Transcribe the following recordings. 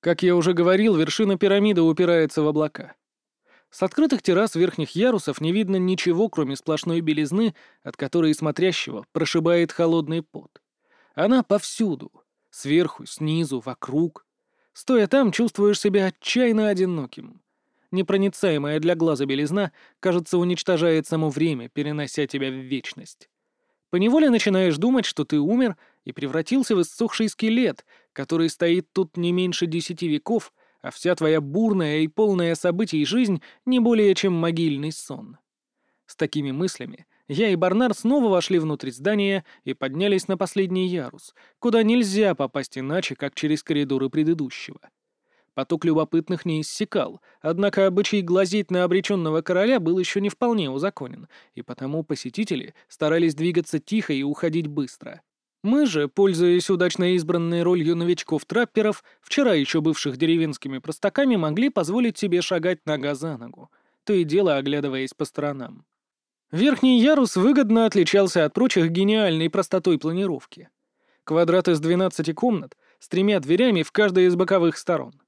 Как я уже говорил, вершина пирамиды упирается в облака. С открытых террас верхних ярусов не видно ничего, кроме сплошной белизны, от которой смотрящего прошибает холодный пот. Она повсюду. Сверху, снизу, вокруг. Стоя там, чувствуешь себя отчаянно одиноким. Непроницаемая для глаза белизна, кажется, уничтожает само время, перенося тебя в вечность. Поневоле начинаешь думать, что ты умер и превратился в иссохший скелет, который стоит тут не меньше десяти веков, а вся твоя бурная и полная событий жизнь не более чем могильный сон. С такими мыслями я и Барнар снова вошли внутрь здания и поднялись на последний ярус, куда нельзя попасть иначе, как через коридоры предыдущего. Поток любопытных не иссякал, однако обычай глазеть на обреченного короля был еще не вполне узаконен, и потому посетители старались двигаться тихо и уходить быстро. Мы же, пользуясь удачно избранной ролью новичков-трапперов, вчера еще бывших деревенскими простаками, могли позволить себе шагать нога за ногу, то и дело оглядываясь по сторонам. Верхний ярус выгодно отличался от прочих гениальной простотой планировки. Квадрат из 12 комнат с тремя дверями в каждой из боковых сторон.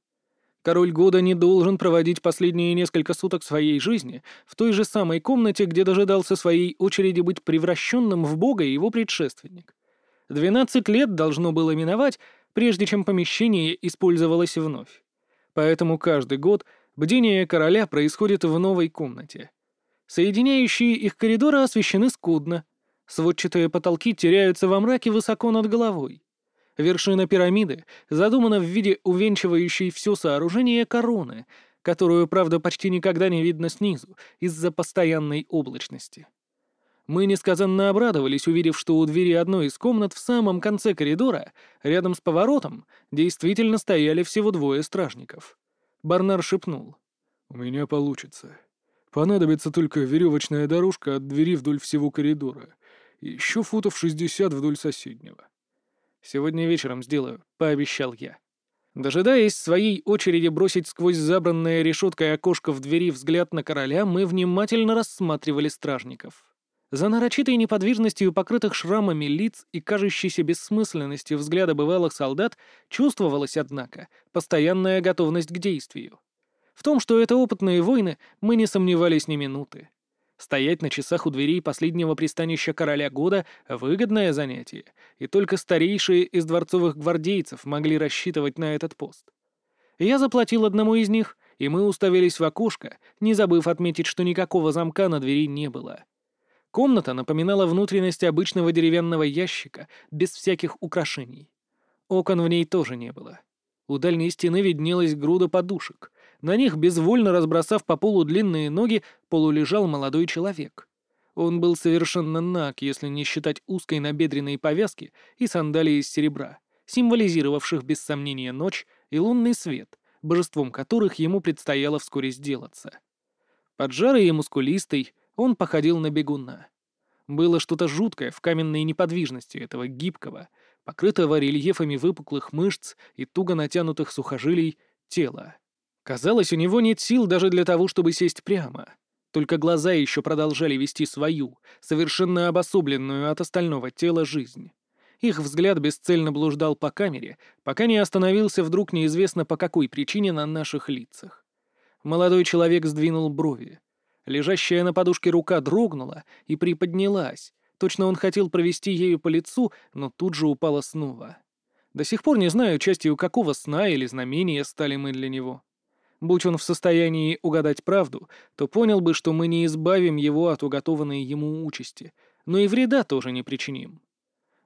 Король года не должен проводить последние несколько суток своей жизни в той же самой комнате, где дожидался своей очереди быть превращенным в бога его предшественник. Двенадцать лет должно было миновать, прежде чем помещение использовалось вновь. Поэтому каждый год бдение короля происходит в новой комнате. Соединяющие их коридоры освещены скудно. Сводчатые потолки теряются во мраке высоко над головой. Вершина пирамиды задумана в виде увенчивающей все сооружение короны, которую, правда, почти никогда не видно снизу из-за постоянной облачности. Мы несказанно обрадовались, увидев, что у двери одной из комнат в самом конце коридора, рядом с поворотом, действительно стояли всего двое стражников. Барнар шепнул. «У меня получится. Понадобится только веревочная дорожка от двери вдоль всего коридора. И еще футов шестьдесят вдоль соседнего. «Сегодня вечером сделаю», — пообещал я. Дожидаясь своей очереди бросить сквозь забранное решеткой окошко в двери взгляд на короля, мы внимательно рассматривали стражников. За нарочитой неподвижностью покрытых шрамами лиц и кажущейся бессмысленностью взгляда бывалых солдат чувствовалась, однако, постоянная готовность к действию. В том, что это опытные воины, мы не сомневались ни минуты. Стоять на часах у дверей последнего пристанища короля года — выгодное занятие, и только старейшие из дворцовых гвардейцев могли рассчитывать на этот пост. Я заплатил одному из них, и мы уставились в окошко, не забыв отметить, что никакого замка на двери не было. Комната напоминала внутренность обычного деревянного ящика, без всяких украшений. Окон в ней тоже не было. У дальней стены виднелась груда подушек, на них, безвольно разбросав по полу длинные ноги, полулежал молодой человек. Он был совершенно наг, если не считать узкой набедренной повязки и сандалии из серебра, символизировавших без сомнения ночь и лунный свет, божеством которых ему предстояло вскоре сделаться. Поджарый и мускулистый, он походил на бегуна. Было что-то жуткое в каменной неподвижности этого гибкого, покрытого рельефами выпуклых мышц и туго натянутых сухожилий тела. Казалось, у него нет сил даже для того, чтобы сесть прямо. Только глаза еще продолжали вести свою, совершенно обособленную от остального тела жизнь. Их взгляд бесцельно блуждал по камере, пока не остановился вдруг неизвестно по какой причине на наших лицах. Молодой человек сдвинул брови. Лежащая на подушке рука дрогнула и приподнялась. Точно он хотел провести ею по лицу, но тут же упала снова. До сих пор не знаю, частью какого сна или знамения стали мы для него. Будь он в состоянии угадать правду, то понял бы, что мы не избавим его от уготованной ему участи, но и вреда тоже не причиним.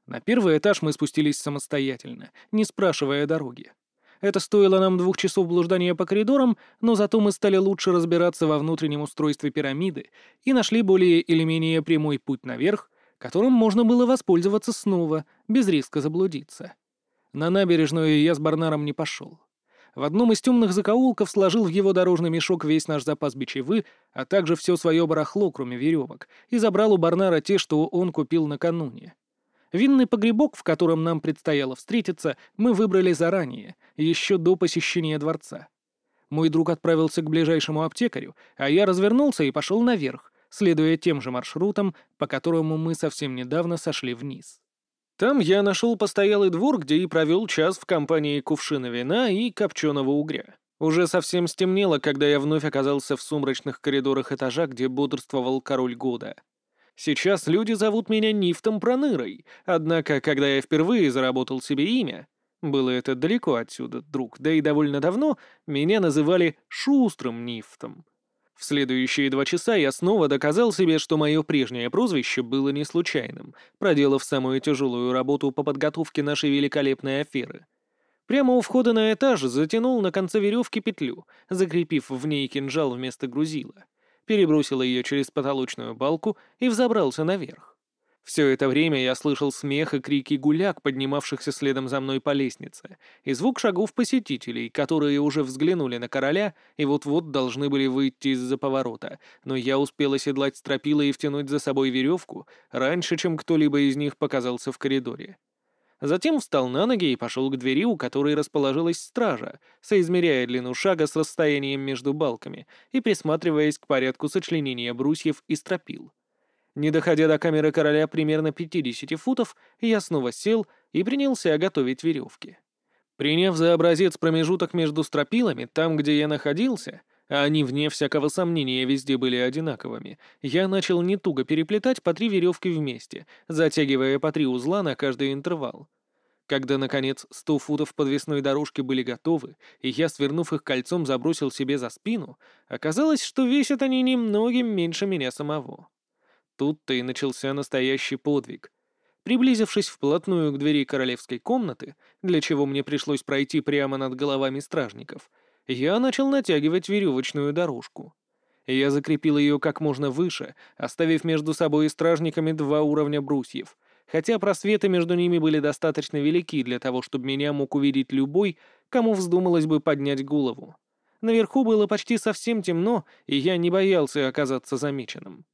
На первый этаж мы спустились самостоятельно, не спрашивая дороги. Это стоило нам двух часов блуждания по коридорам, но зато мы стали лучше разбираться во внутреннем устройстве пирамиды и нашли более или менее прямой путь наверх, которым можно было воспользоваться снова, без риска заблудиться. На набережную я с Барнаром не пошел в одном из темных закоулков сложил в его дорожный мешок весь наш запас бичевы, а также все свое барахло, кроме веревок, и забрал у Барнара те, что он купил накануне. Винный погребок, в котором нам предстояло встретиться, мы выбрали заранее, еще до посещения дворца. Мой друг отправился к ближайшему аптекарю, а я развернулся и пошел наверх, следуя тем же маршрутам, по которому мы совсем недавно сошли вниз. Там я нашел постоялый двор, где и провел час в компании кувшина вина и копченого угря. Уже совсем стемнело, когда я вновь оказался в сумрачных коридорах этажа, где бодрствовал король года. Сейчас люди зовут меня Нифтом Пронырой, однако, когда я впервые заработал себе имя, было это далеко отсюда, друг, да и довольно давно меня называли Шустрым Нифтом. В следующие два часа я снова доказал себе, что мое прежнее прозвище было не случайным, проделав самую тяжелую работу по подготовке нашей великолепной аферы. Прямо у входа на этаж затянул на конце веревки петлю, закрепив в ней кинжал вместо грузила. Перебросил ее через потолочную балку и взобрался наверх. Все это время я слышал смех и крики гуляк, поднимавшихся следом за мной по лестнице, и звук шагов посетителей, которые уже взглянули на короля и вот-вот должны были выйти из-за поворота, но я успел оседлать стропила и втянуть за собой веревку раньше, чем кто-либо из них показался в коридоре. Затем встал на ноги и пошел к двери, у которой расположилась стража, соизмеряя длину шага с расстоянием между балками и присматриваясь к порядку сочленения брусьев и стропил. Не доходя до камеры короля примерно 50 футов, я снова сел и принялся готовить веревки. Приняв за образец промежуток между стропилами, там, где я находился, а они, вне всякого сомнения, везде были одинаковыми, я начал не туго переплетать по три веревки вместе, затягивая по три узла на каждый интервал. Когда, наконец, сто футов подвесной дорожки были готовы, и я, свернув их кольцом, забросил себе за спину, оказалось, что весят они немногим меньше меня самого. Тут-то и начался настоящий подвиг. Приблизившись вплотную к двери королевской комнаты, для чего мне пришлось пройти прямо над головами стражников, я начал натягивать веревочную дорожку. Я закрепил ее как можно выше, оставив между собой и стражниками два уровня брусьев, хотя просветы между ними были достаточно велики для того, чтобы меня мог увидеть любой, кому вздумалось бы поднять голову. Наверху было почти совсем темно, и я не боялся оказаться замеченным.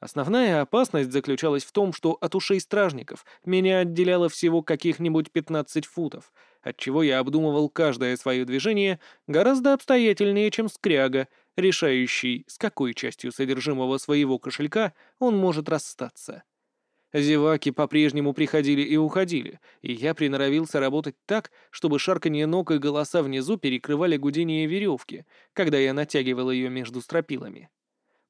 Основная опасность заключалась в том, что от ушей стражников меня отделяло всего каких-нибудь 15 футов, отчего я обдумывал каждое свое движение гораздо обстоятельнее, чем скряга, решающий, с какой частью содержимого своего кошелька он может расстаться. Зеваки по-прежнему приходили и уходили, и я приноровился работать так, чтобы шарканье ног и голоса внизу перекрывали гудение веревки, когда я натягивал ее между стропилами.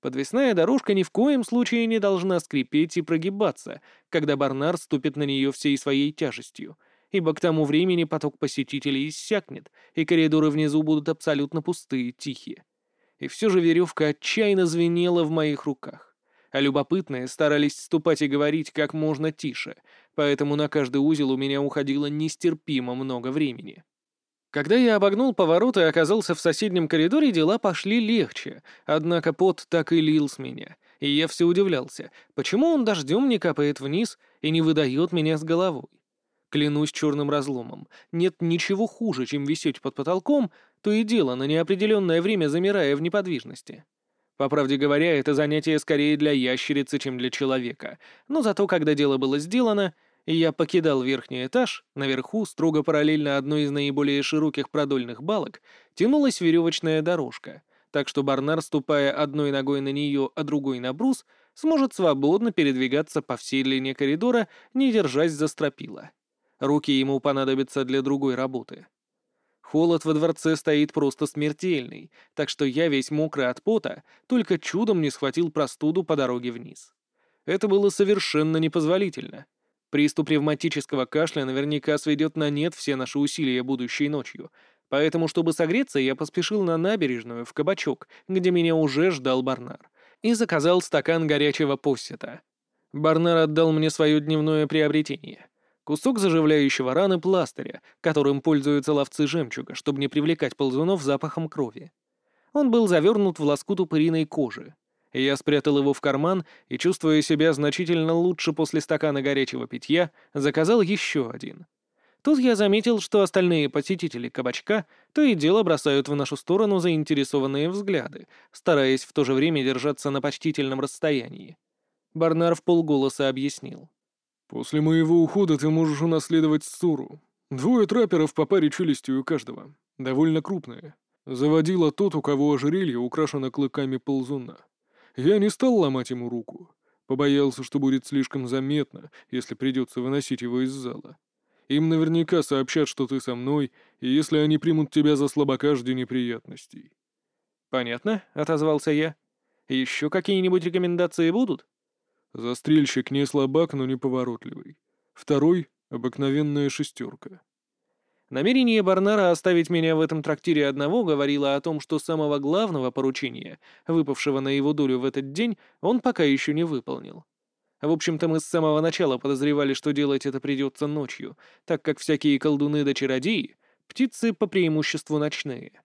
Подвесная дорожка ни в коем случае не должна скрипеть и прогибаться, когда Барнар ступит на нее всей своей тяжестью, ибо к тому времени поток посетителей иссякнет, и коридоры внизу будут абсолютно пустые и тихие. И все же веревка отчаянно звенела в моих руках. А любопытные старались ступать и говорить как можно тише, поэтому на каждый узел у меня уходило нестерпимо много времени. Когда я обогнул поворот и оказался в соседнем коридоре, дела пошли легче, однако пот так и лил с меня, и я все удивлялся, почему он дождем не капает вниз и не выдает меня с головой. Клянусь черным разломом, нет ничего хуже, чем висеть под потолком, то и дело на неопределенное время замирая в неподвижности. По правде говоря, это занятие скорее для ящерицы, чем для человека, но зато, когда дело было сделано, и я покидал верхний этаж, наверху, строго параллельно одной из наиболее широких продольных балок, тянулась веревочная дорожка, так что Барнар, ступая одной ногой на нее, а другой на брус, сможет свободно передвигаться по всей длине коридора, не держась за стропила. Руки ему понадобятся для другой работы. Холод во дворце стоит просто смертельный, так что я весь мокрый от пота, только чудом не схватил простуду по дороге вниз. Это было совершенно непозволительно — Приступ ревматического кашля наверняка сведет на нет все наши усилия будущей ночью, поэтому, чтобы согреться, я поспешил на набережную, в кабачок, где меня уже ждал Барнар, и заказал стакан горячего поссета. Барнар отдал мне свое дневное приобретение — кусок заживляющего раны пластыря, которым пользуются ловцы жемчуга, чтобы не привлекать ползунов запахом крови. Он был завернут в лоскут упыриной кожи. Я спрятал его в карман и, чувствуя себя значительно лучше после стакана горячего питья, заказал еще один. Тут я заметил, что остальные посетители кабачка то и дело бросают в нашу сторону заинтересованные взгляды, стараясь в то же время держаться на почтительном расстоянии. Барнар в полголоса объяснил. «После моего ухода ты можешь унаследовать ссору. Двое трапперов по паре челюстей у каждого. Довольно крупные. Заводила тот, у кого ожерелье украшено клыками ползуна. Я не стал ломать ему руку. Побоялся, что будет слишком заметно, если придется выносить его из зала. Им наверняка сообщат, что ты со мной, и если они примут тебя за слабака, жди неприятностей». «Понятно», — отозвался я. «Еще какие-нибудь рекомендации будут?» «Застрельщик не слабак, но неповоротливый. Второй — обыкновенная шестерка». Намерение Барнара оставить меня в этом трактире одного говорило о том, что самого главного поручения, выпавшего на его долю в этот день, он пока еще не выполнил. В общем-то, мы с самого начала подозревали, что делать это придется ночью, так как всякие колдуны да чародеи — птицы по преимуществу ночные.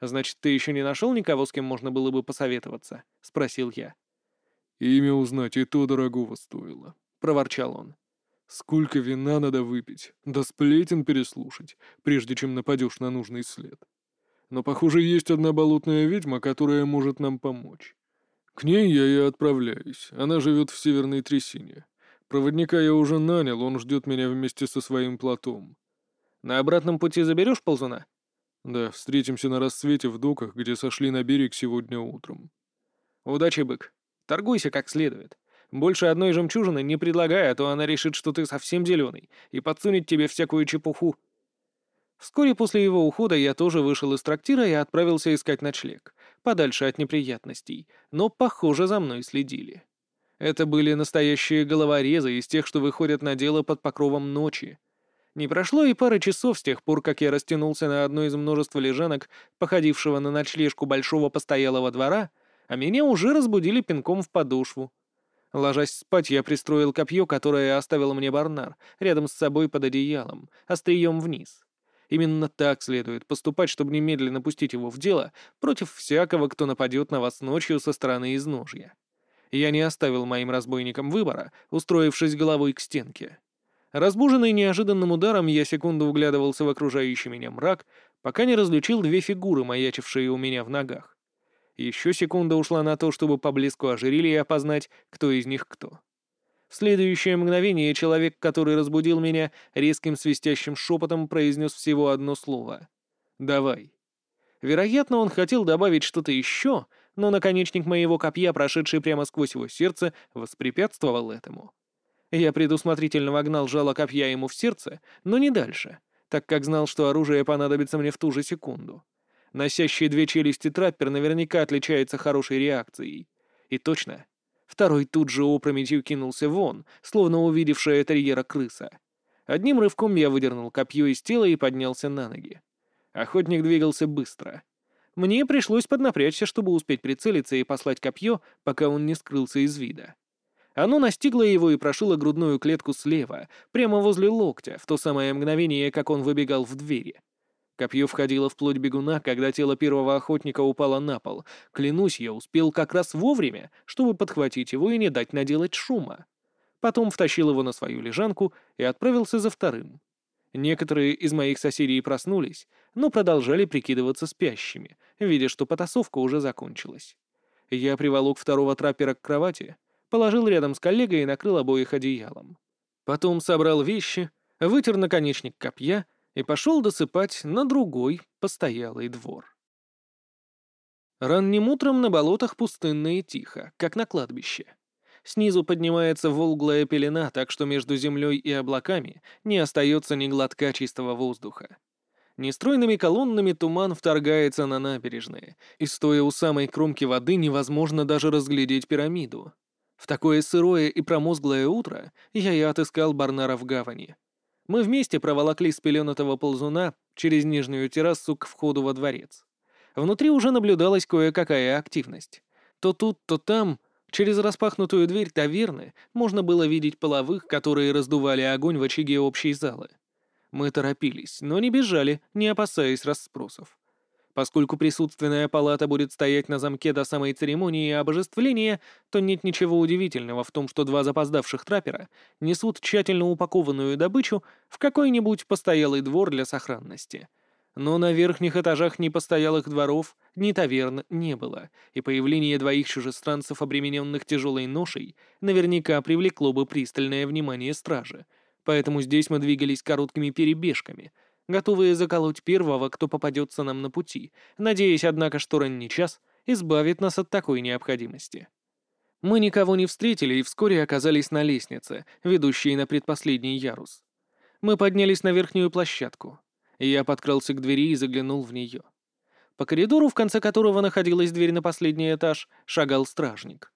«Значит, ты еще не нашел никого, с кем можно было бы посоветоваться?» — спросил я. «Имя узнать и то дорогого стоило», — проворчал он. Сколько вина надо выпить, да сплетен переслушать, прежде чем нападешь на нужный след. Но, похоже, есть одна болотная ведьма, которая может нам помочь. К ней я и отправляюсь, она живет в Северной Трясине. Проводника я уже нанял, он ждет меня вместе со своим плотом. На обратном пути заберешь ползуна? Да, встретимся на рассвете в доках, где сошли на берег сегодня утром. Удачи, бык. Торгуйся как следует. Больше одной жемчужины не предлагай, а то она решит, что ты совсем зеленый, и подсунет тебе всякую чепуху. Вскоре после его ухода я тоже вышел из трактира и отправился искать ночлег, подальше от неприятностей, но, похоже, за мной следили. Это были настоящие головорезы из тех, что выходят на дело под покровом ночи. Не прошло и пары часов с тех пор, как я растянулся на одной из множества лежанок, походившего на ночлежку большого постоялого двора, а меня уже разбудили пинком в подошву. Ложась спать, я пристроил копье, которое оставил мне Барнар, рядом с собой под одеялом, острием вниз. Именно так следует поступать, чтобы немедленно пустить его в дело против всякого, кто нападет на вас ночью со стороны изножья. Я не оставил моим разбойникам выбора, устроившись головой к стенке. Разбуженный неожиданным ударом, я секунду углядывался в окружающий меня мрак, пока не различил две фигуры, маячившие у меня в ногах. Еще секунда ушла на то, чтобы по блеску ожерелья опознать, кто из них кто. В следующее мгновение человек, который разбудил меня, резким свистящим шепотом произнес всего одно слово. «Давай». Вероятно, он хотел добавить что-то еще, но наконечник моего копья, прошедший прямо сквозь его сердце, воспрепятствовал этому. Я предусмотрительно вогнал жало копья ему в сердце, но не дальше, так как знал, что оружие понадобится мне в ту же секунду. Носящий две челюсти траппер наверняка отличается хорошей реакцией. И точно. Второй тут же опрометью кинулся вон, словно увидевшая терьера крыса. Одним рывком я выдернул копье из тела и поднялся на ноги. Охотник двигался быстро. Мне пришлось поднапрячься, чтобы успеть прицелиться и послать копье, пока он не скрылся из вида. Оно настигло его и прошило грудную клетку слева, прямо возле локтя, в то самое мгновение, как он выбегал в двери. Копье входило в плоть бегуна, когда тело первого охотника упало на пол. Клянусь, я успел как раз вовремя, чтобы подхватить его и не дать наделать шума. Потом втащил его на свою лежанку и отправился за вторым. Некоторые из моих соседей проснулись, но продолжали прикидываться спящими, видя, что потасовка уже закончилась. Я приволок второго траппера к кровати, положил рядом с коллегой и накрыл обоих одеялом. Потом собрал вещи, вытер наконечник копья и пошел досыпать на другой постоялый двор. Ранним утром на болотах пустынно и тихо, как на кладбище. Снизу поднимается волглая пелена, так что между землей и облаками не остается ни глотка чистого воздуха. Нестройными колоннами туман вторгается на набережные, и стоя у самой кромки воды невозможно даже разглядеть пирамиду. В такое сырое и промозглое утро я и отыскал Барнара в гавани. Мы вместе проволокли спеленатого ползуна через нижнюю террасу к входу во дворец. Внутри уже наблюдалась кое-какая активность. То тут, то там, через распахнутую дверь таверны, можно было видеть половых, которые раздували огонь в очаге общей залы. Мы торопились, но не бежали, не опасаясь расспросов. Поскольку присутственная палата будет стоять на замке до самой церемонии обожествления, то нет ничего удивительного в том, что два запоздавших траппера несут тщательно упакованную добычу в какой-нибудь постоялый двор для сохранности. Но на верхних этажах ни постоялых дворов, ни таверн не было, и появление двоих чужестранцев, обремененных тяжелой ношей, наверняка привлекло бы пристальное внимание стражи, поэтому здесь мы двигались короткими перебежками — готовые заколоть первого, кто попадется нам на пути, надеясь, однако, что ранний час избавит нас от такой необходимости. Мы никого не встретили и вскоре оказались на лестнице, ведущей на предпоследний ярус. Мы поднялись на верхнюю площадку. Я подкрался к двери и заглянул в нее. По коридору, в конце которого находилась дверь на последний этаж, шагал стражник.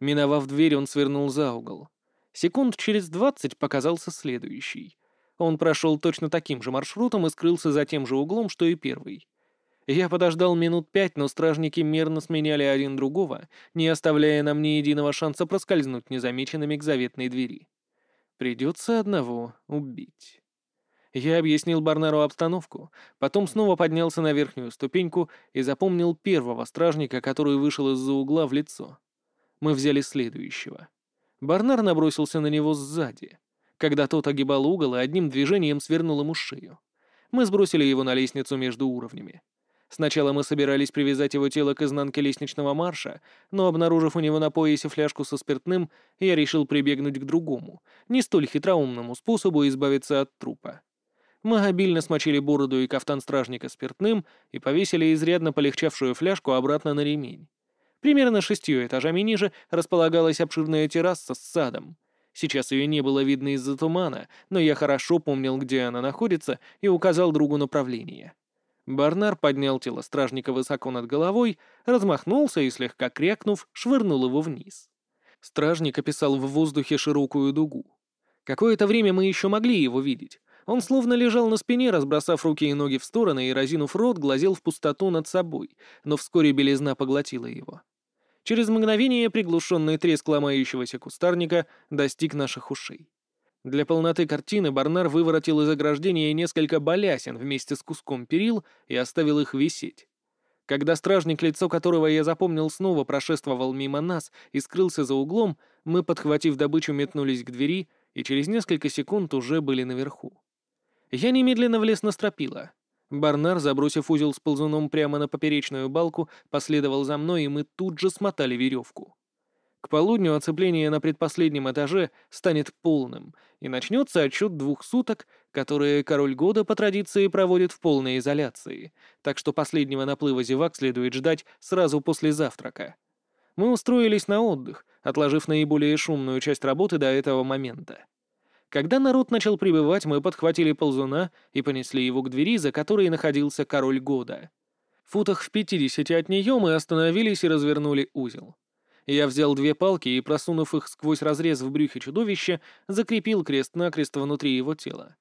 Миновав дверь, он свернул за угол. Секунд через двадцать показался следующий. Он прошел точно таким же маршрутом и скрылся за тем же углом, что и первый. Я подождал минут пять, но стражники мерно сменяли один другого, не оставляя нам ни единого шанса проскользнуть незамеченными к заветной двери. Придется одного убить. Я объяснил Барнару обстановку, потом снова поднялся на верхнюю ступеньку и запомнил первого стражника, который вышел из-за угла в лицо. Мы взяли следующего. Барнар набросился на него сзади. Когда тот огибал угол и одним движением свернул ему шею. Мы сбросили его на лестницу между уровнями. Сначала мы собирались привязать его тело к изнанке лестничного марша, но, обнаружив у него на поясе фляжку со спиртным, я решил прибегнуть к другому, не столь хитроумному способу избавиться от трупа. Мы обильно смочили бороду и кафтан стражника спиртным и повесили изрядно полегчавшую фляжку обратно на ремень. Примерно шестью этажами ниже располагалась обширная терраса с садом. Сейчас ее не было видно из-за тумана, но я хорошо помнил, где она находится, и указал другу направление. Барнар поднял тело стражника высоко над головой, размахнулся и, слегка крякнув, швырнул его вниз. Стражник описал в воздухе широкую дугу. Какое-то время мы еще могли его видеть, он словно лежал на спине, разбросав руки и ноги в стороны и, разинув рот, глазел в пустоту над собой, но вскоре белизна поглотила его. Через мгновение приглушенный треск ломающегося кустарника достиг наших ушей. Для полноты картины Барнар выворотил из ограждения несколько балясин вместе с куском перил и оставил их висеть. Когда стражник, лицо которого я запомнил, снова прошествовал мимо нас и скрылся за углом, мы, подхватив добычу, метнулись к двери и через несколько секунд уже были наверху. Я немедленно влез на стропила. Барнар, забросив узел с ползуном прямо на поперечную балку, последовал за мной, и мы тут же смотали веревку. К полудню оцепление на предпоследнем этаже станет полным, и начнется отчет двух суток, которые король года по традиции проводит в полной изоляции, так что последнего наплыва зевак следует ждать сразу после завтрака. Мы устроились на отдых, отложив наиболее шумную часть работы до этого момента. Когда народ начал прибывать, мы подхватили ползуна и понесли его к двери, за которой находился король года. В футах в пятидесяти от нее мы остановились и развернули узел. Я взял две палки и, просунув их сквозь разрез в брюхе чудовища, закрепил крест-накрест внутри его тела.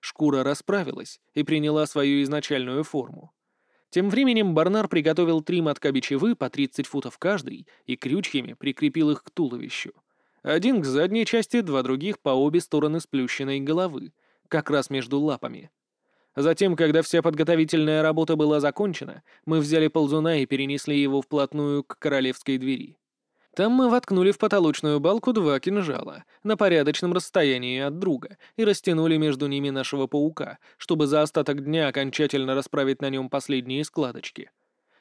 Шкура расправилась и приняла свою изначальную форму. Тем временем Барнар приготовил три мотка бичевы по 30 футов каждый и крючьями прикрепил их к туловищу. Один к задней части, два других по обе стороны сплющенной головы, как раз между лапами. Затем, когда вся подготовительная работа была закончена, мы взяли ползуна и перенесли его вплотную к королевской двери. Там мы воткнули в потолочную балку два кинжала на порядочном расстоянии от друга и растянули между ними нашего паука, чтобы за остаток дня окончательно расправить на нем последние складочки.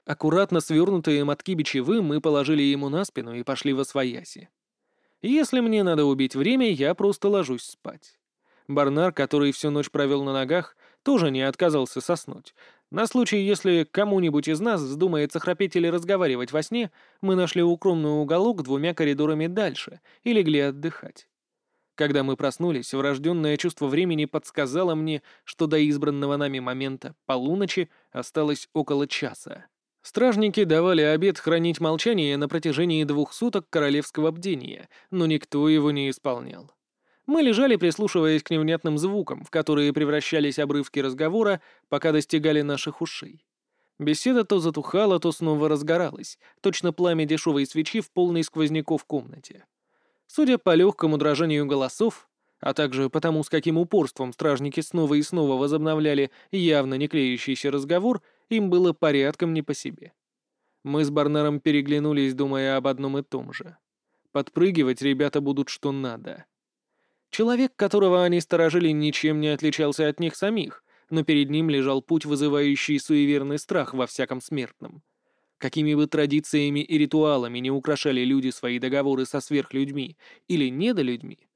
Аккуратно свернутые мотки бичевы мы положили ему на спину и пошли во свояси. Если мне надо убить время, я просто ложусь спать. Барнар, который всю ночь провел на ногах, тоже не отказался соснуть. На случай, если кому-нибудь из нас вздумается храпеть или разговаривать во сне, мы нашли укромный уголок двумя коридорами дальше и легли отдыхать. Когда мы проснулись, врожденное чувство времени подсказало мне, что до избранного нами момента, полуночи, осталось около часа. Стражники давали обет хранить молчание на протяжении двух суток королевского бдения, но никто его не исполнял. Мы лежали, прислушиваясь к невнятным звукам, в которые превращались обрывки разговора, пока достигали наших ушей. Беседа то затухала, то снова разгоралась, точно пламя дешевой свечи в полной сквозняков комнате. Судя по легкому дрожанию голосов, а также потому, с каким упорством стражники снова и снова возобновляли явно не клеющийся разговор, им было порядком не по себе. Мы с Барнером переглянулись, думая об одном и том же. Подпрыгивать ребята будут что надо. Человек, которого они сторожили, ничем не отличался от них самих, но перед ним лежал путь, вызывающий суеверный страх во всяком смертном. Какими бы традициями и ритуалами не украшали люди свои договоры со сверхлюдьми или недолюдьми,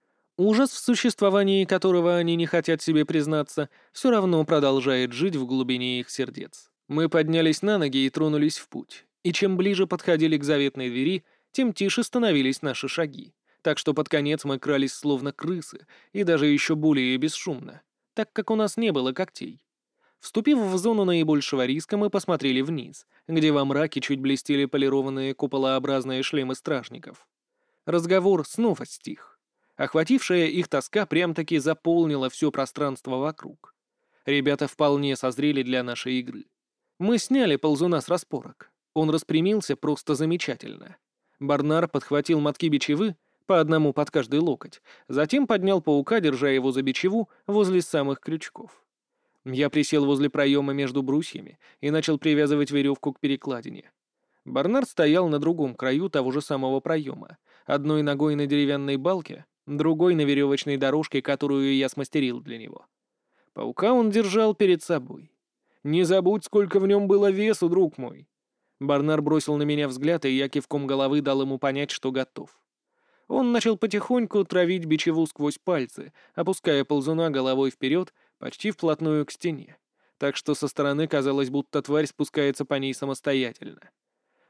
Ужас, в существовании которого они не хотят себе признаться, все равно продолжает жить в глубине их сердец. Мы поднялись на ноги и тронулись в путь, и чем ближе подходили к заветной двери, тем тише становились наши шаги, так что под конец мы крались словно крысы и даже еще более бесшумно, так как у нас не было когтей. Вступив в зону наибольшего риска, мы посмотрели вниз, где во мраке чуть блестели полированные куполообразные шлемы стражников. Разговор снова стих. Охватившая их тоска прям-таки заполнила все пространство вокруг. Ребята вполне созрели для нашей игры. Мы сняли ползуна с распорок. Он распрямился просто замечательно. Барнар подхватил мотки бичевы, по одному под каждый локоть, затем поднял паука, держа его за бичеву возле самых крючков. Я присел возле проема между брусьями и начал привязывать веревку к перекладине. Барнард стоял на другом краю того же самого проема, одной ногой на деревянной балке, другой на веревочной дорожке, которую я смастерил для него. Паука он держал перед собой. «Не забудь, сколько в нем было весу, друг мой!» Барнар бросил на меня взгляд, и я кивком головы дал ему понять, что готов. Он начал потихоньку травить бичеву сквозь пальцы, опуская ползуна головой вперед почти вплотную к стене, так что со стороны казалось, будто тварь спускается по ней самостоятельно.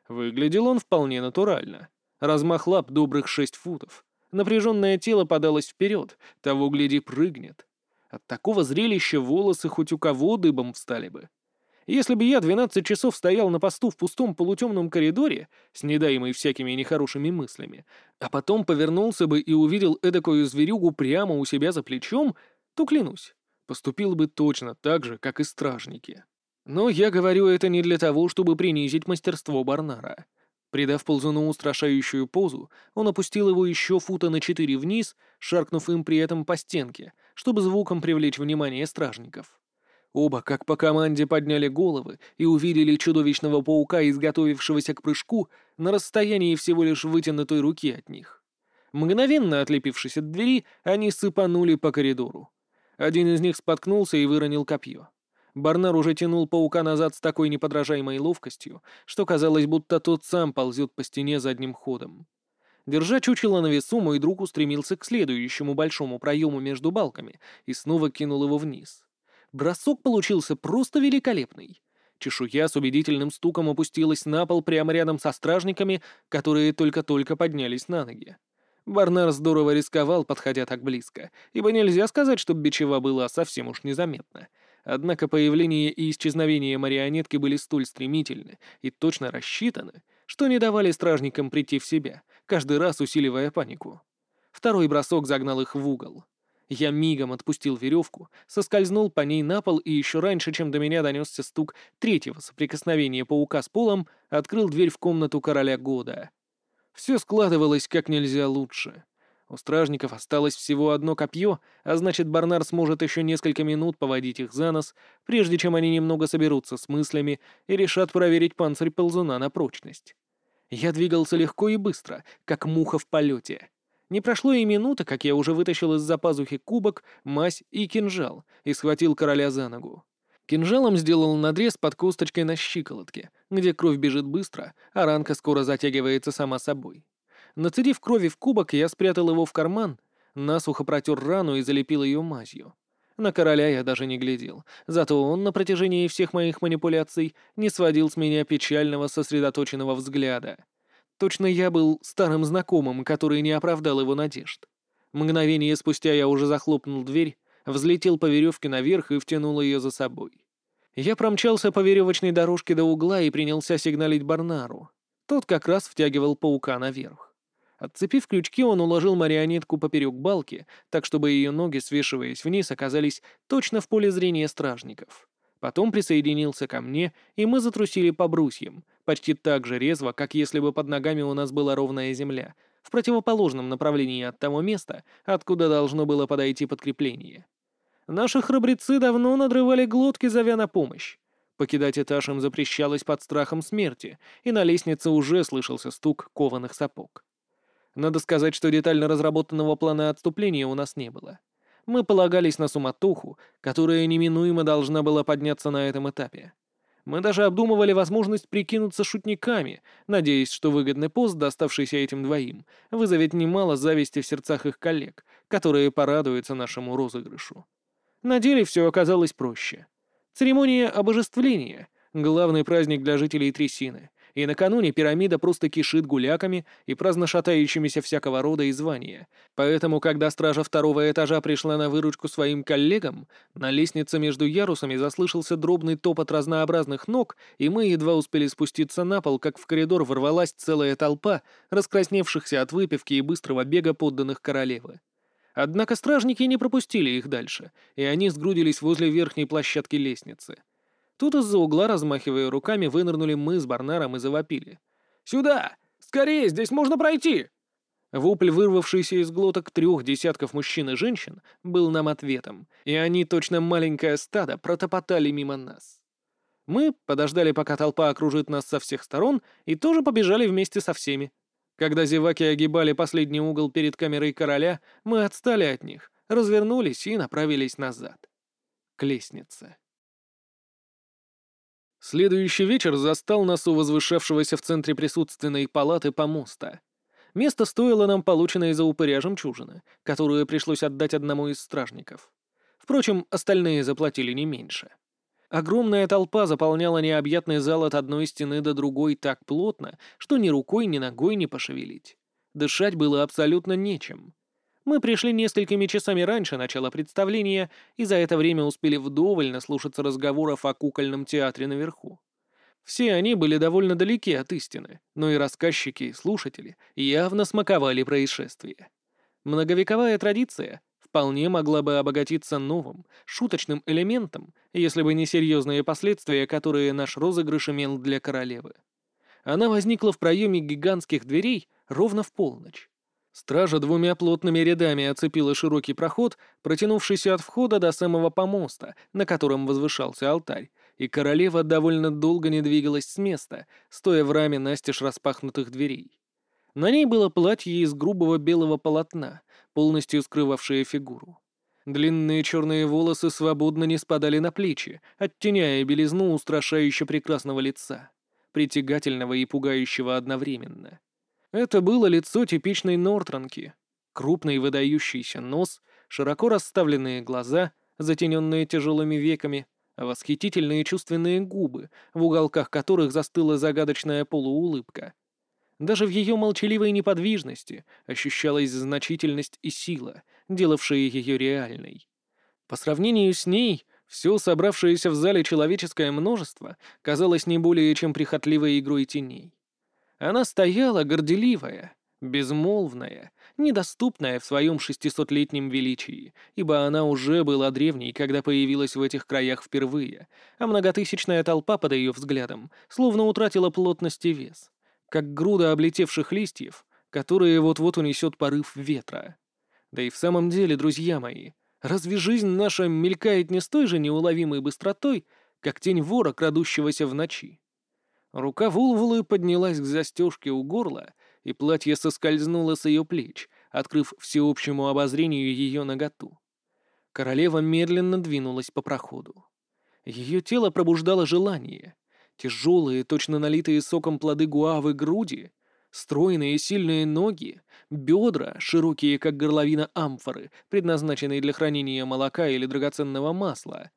Выглядел он вполне натурально. Размах лап добрых шесть футов. Напряженное тело подалось вперед, того, гляди, прыгнет. От такого зрелища волосы хоть у кого дыбом встали бы. Если бы я 12 часов стоял на посту в пустом полутемном коридоре, с недаемой всякими нехорошими мыслями, а потом повернулся бы и увидел эдакую зверюгу прямо у себя за плечом, то, клянусь, поступил бы точно так же, как и стражники. Но я говорю это не для того, чтобы принизить мастерство Барнара. Придав ползуну устрашающую позу, он опустил его еще фута на четыре вниз, шаркнув им при этом по стенке, чтобы звуком привлечь внимание стражников. Оба, как по команде, подняли головы и увидели чудовищного паука, изготовившегося к прыжку, на расстоянии всего лишь вытянутой руки от них. Мгновенно отлепившись от двери, они сыпанули по коридору. Один из них споткнулся и выронил копье. Барнар уже тянул паука назад с такой неподражаемой ловкостью, что казалось, будто тот сам ползет по стене задним ходом. Держа чучело на весу, мой друг устремился к следующему большому проему между балками и снова кинул его вниз. Бросок получился просто великолепный. Чешуя с убедительным стуком опустилась на пол прямо рядом со стражниками, которые только-только поднялись на ноги. Барнар здорово рисковал, подходя так близко, ибо нельзя сказать, что бичева была совсем уж незаметна. Однако появление и исчезновение марионетки были столь стремительны и точно рассчитаны, что не давали стражникам прийти в себя, каждый раз усиливая панику. Второй бросок загнал их в угол. Я мигом отпустил веревку, соскользнул по ней на пол и еще раньше, чем до меня донесся стук третьего соприкосновения паука с полом, открыл дверь в комнату короля года. Все складывалось как нельзя лучше. У стражников осталось всего одно копье, а значит, Барнар сможет еще несколько минут поводить их за нос, прежде чем они немного соберутся с мыслями и решат проверить панцирь ползуна на прочность. Я двигался легко и быстро, как муха в полете. Не прошло и минуты, как я уже вытащил из-за пазухи кубок, мазь и кинжал и схватил короля за ногу. Кинжалом сделал надрез под косточкой на щиколотке, где кровь бежит быстро, а ранка скоро затягивается сама собой. Нацедив крови в кубок, я спрятал его в карман, насухо протер рану и залепил ее мазью. На короля я даже не глядел, зато он на протяжении всех моих манипуляций не сводил с меня печального сосредоточенного взгляда. Точно я был старым знакомым, который не оправдал его надежд. Мгновение спустя я уже захлопнул дверь, взлетел по веревке наверх и втянул ее за собой. Я промчался по веревочной дорожке до угла и принялся сигналить Барнару. Тот как раз втягивал паука наверх. Отцепив крючки, он уложил марионетку поперек балки, так чтобы ее ноги, свешиваясь вниз, оказались точно в поле зрения стражников. Потом присоединился ко мне, и мы затрусили по брусьям, почти так же резво, как если бы под ногами у нас была ровная земля, в противоположном направлении от того места, откуда должно было подойти подкрепление. Наши храбрецы давно надрывали глотки, зовя на помощь. Покидать этаж им запрещалось под страхом смерти, и на лестнице уже слышался стук кованых сапог. Надо сказать, что детально разработанного плана отступления у нас не было. Мы полагались на суматоху, которая неминуемо должна была подняться на этом этапе. Мы даже обдумывали возможность прикинуться шутниками, надеясь, что выгодный пост, доставшийся этим двоим, вызовет немало зависти в сердцах их коллег, которые порадуются нашему розыгрышу. На деле все оказалось проще. Церемония обожествления — главный праздник для жителей Трясины, и накануне пирамида просто кишит гуляками и праздно шатающимися всякого рода и звания. Поэтому, когда стража второго этажа пришла на выручку своим коллегам, на лестнице между ярусами заслышался дробный топот разнообразных ног, и мы едва успели спуститься на пол, как в коридор ворвалась целая толпа, раскрасневшихся от выпивки и быстрого бега подданных королевы. Однако стражники не пропустили их дальше, и они сгрудились возле верхней площадки лестницы. Тут из-за угла, размахивая руками, вынырнули мы с Барнаром и завопили. «Сюда! Скорее, здесь можно пройти!» Вопль, вырвавшийся из глоток трех десятков мужчин и женщин, был нам ответом, и они, точно маленькое стадо, протопотали мимо нас. Мы подождали, пока толпа окружит нас со всех сторон, и тоже побежали вместе со всеми. Когда зеваки огибали последний угол перед камерой короля, мы отстали от них, развернулись и направились назад. К лестнице. Следующий вечер застал нас у возвышавшегося в центре присутственной палаты помоста. Место стоило нам полученное за упыря жемчужины, которую пришлось отдать одному из стражников. Впрочем, остальные заплатили не меньше. Огромная толпа заполняла необъятный зал от одной стены до другой так плотно, что ни рукой, ни ногой не пошевелить. Дышать было абсолютно нечем. Мы пришли несколькими часами раньше начала представления и за это время успели вдоволь наслушаться разговоров о кукольном театре наверху. Все они были довольно далеки от истины, но и рассказчики, и слушатели явно смаковали происшествие. Многовековая традиция вполне могла бы обогатиться новым, шуточным элементом, если бы не серьезные последствия, которые наш розыгрыш имел для королевы. Она возникла в проеме гигантских дверей ровно в полночь. Стража двумя плотными рядами оцепила широкий проход, протянувшийся от входа до самого помоста, на котором возвышался алтарь, и королева довольно долго не двигалась с места, стоя в раме настежь распахнутых дверей. На ней было платье из грубого белого полотна, полностью скрывавшее фигуру. Длинные черные волосы свободно не спадали на плечи, оттеняя белизну устрашающе прекрасного лица, притягательного и пугающего одновременно. Это было лицо типичной Нортранки. Крупный выдающийся нос, широко расставленные глаза, затененные тяжелыми веками, восхитительные чувственные губы, в уголках которых застыла загадочная полуулыбка. Даже в ее молчаливой неподвижности ощущалась значительность и сила, делавшие ее реальной. По сравнению с ней, все собравшееся в зале человеческое множество казалось не более чем прихотливой игрой теней. Она стояла горделивая, безмолвная, недоступная в своем шестисотлетнем величии, ибо она уже была древней, когда появилась в этих краях впервые, а многотысячная толпа под ее взглядом словно утратила плотность и вес, как груда облетевших листьев, которые вот-вот унесет порыв ветра. Да и в самом деле, друзья мои, разве жизнь наша мелькает не с той же неуловимой быстротой, как тень вора, крадущегося в ночи? Рука Вулвулы поднялась к застежке у горла, и платье соскользнуло с ее плеч, открыв всеобщему обозрению ее наготу. Королева медленно двинулась по проходу. Ее тело пробуждало желание. Тяжелые, точно налитые соком плоды гуавы груди, стройные сильные ноги, бедра, широкие, как горловина амфоры, предназначенные для хранения молока или драгоценного масла.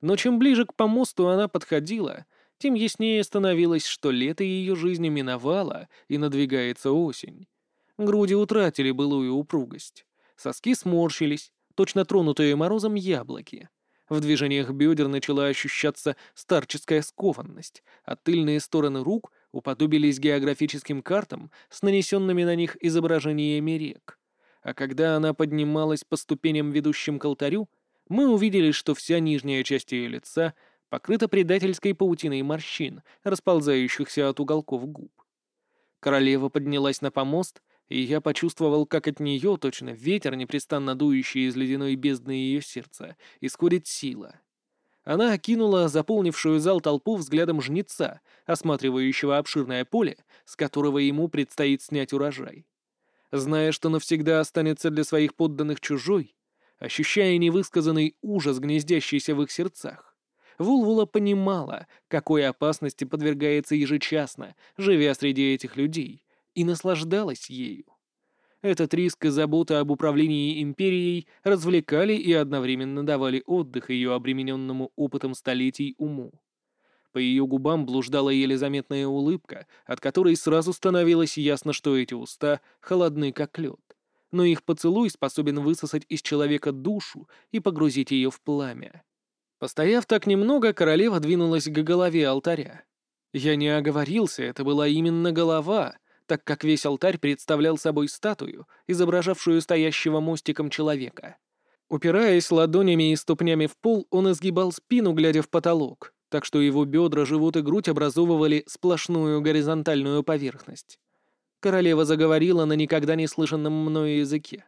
Но чем ближе к помосту она подходила — тем яснее становилось, что лето ее жизни миновало и надвигается осень. Груди утратили былую упругость. Соски сморщились, точно тронутые морозом яблоки. В движениях бедер начала ощущаться старческая скованность, а тыльные стороны рук уподобились географическим картам с нанесенными на них изображениями рек. А когда она поднималась по ступеням, ведущим к алтарю, мы увидели, что вся нижняя часть ее лица — покрыта предательской паутиной морщин, расползающихся от уголков губ. Королева поднялась на помост, и я почувствовал, как от нее, точно ветер, непрестанно дующий из ледяной бездны ее сердца, исходит сила. Она окинула заполнившую зал толпу взглядом жнеца, осматривающего обширное поле, с которого ему предстоит снять урожай. Зная, что навсегда останется для своих подданных чужой, ощущая невысказанный ужас, гнездящийся в их сердцах, Вулвула понимала, какой опасности подвергается ежечасно, живя среди этих людей, и наслаждалась ею. Этот риск и забота об управлении империей развлекали и одновременно давали отдых ее обремененному опытом столетий уму. По ее губам блуждала еле заметная улыбка, от которой сразу становилось ясно, что эти уста холодны, как лед. Но их поцелуй способен высосать из человека душу и погрузить ее в пламя. Постояв так немного, королева двинулась к голове алтаря. Я не оговорился, это была именно голова, так как весь алтарь представлял собой статую, изображавшую стоящего мостиком человека. Упираясь ладонями и ступнями в пол, он изгибал спину, глядя в потолок, так что его бедра, живот и грудь образовывали сплошную горизонтальную поверхность. Королева заговорила на никогда не слышанном мною языке.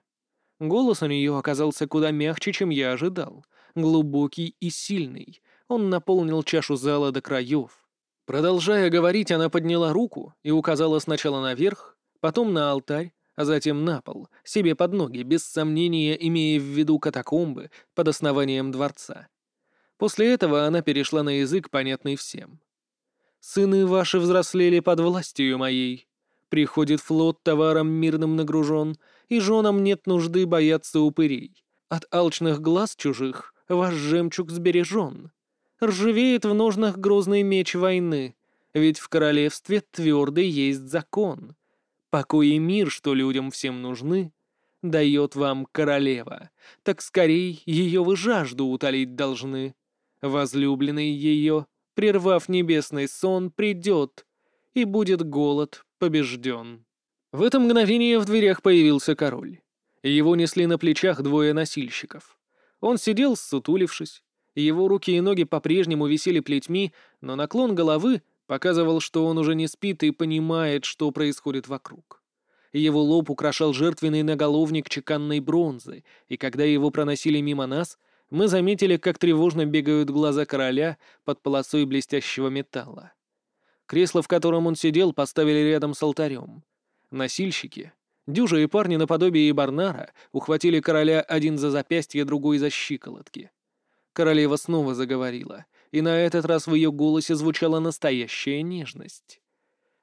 Голос у нее оказался куда мягче, чем я ожидал, глубокий и сильный. Он наполнил чашу зала до краев. Продолжая говорить, она подняла руку и указала сначала наверх, потом на алтарь, а затем на пол, себе под ноги, без сомнения имея в виду катакомбы под основанием дворца. После этого она перешла на язык, понятный всем. «Сыны ваши взрослели под властью моей. Приходит флот товаром мирным нагружен, и женам нет нужды бояться упырей. От алчных глаз чужих ваш жемчуг сбережен. Ржавеет в ножнах грозный меч войны, ведь в королевстве твердый есть закон. Покой и мир, что людям всем нужны, дает вам королева. Так скорей ее вы жажду утолить должны. Возлюбленный ее, прервав небесный сон, придет, и будет голод побежден. В это мгновение в дверях появился король. Его несли на плечах двое носильщиков. Он сидел, ссутулившись. Его руки и ноги по-прежнему висели плетьми, но наклон головы показывал, что он уже не спит и понимает, что происходит вокруг. Его лоб украшал жертвенный наголовник чеканной бронзы, и когда его проносили мимо нас, мы заметили, как тревожно бегают глаза короля под полосой блестящего металла. Кресло, в котором он сидел, поставили рядом с алтарем. Носильщики, дюжи и парни наподобие Барнара, ухватили короля один за запястье, другой за щиколотки. Королева снова заговорила, и на этот раз в ее голосе звучала настоящая нежность.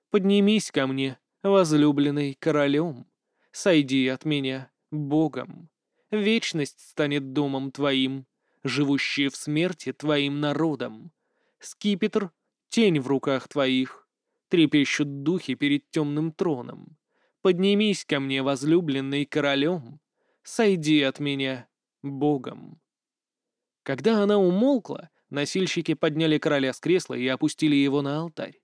«Поднимись ко мне, возлюбленный королем, сойди от меня богом. Вечность станет домом твоим, живущие в смерти твоим народом. Скипетр Тень в руках твоих. Трепещут духи перед темным троном. Поднимись ко мне, возлюбленный королем. Сойди от меня богом. Когда она умолкла, носильщики подняли короля с кресла и опустили его на алтарь.